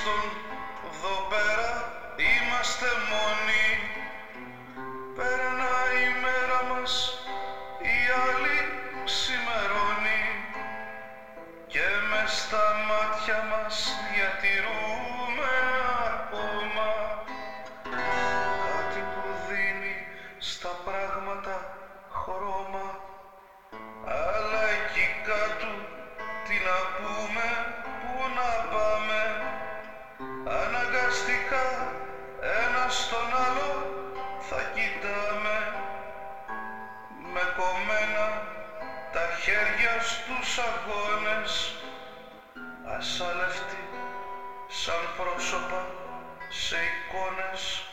τουλάχιστον εδώ πέρα είμαστε μόνοι. Περνάει η μέρα μας, η άλλη ξημερώνει. Και μες στα μάτια μας διατηρούν Ένα στον άλλο θα κοιτάμε με κομμένα τα χέρια στους αγώνες. Ασάλευτη σαν πρόσωπα σε εικόνες.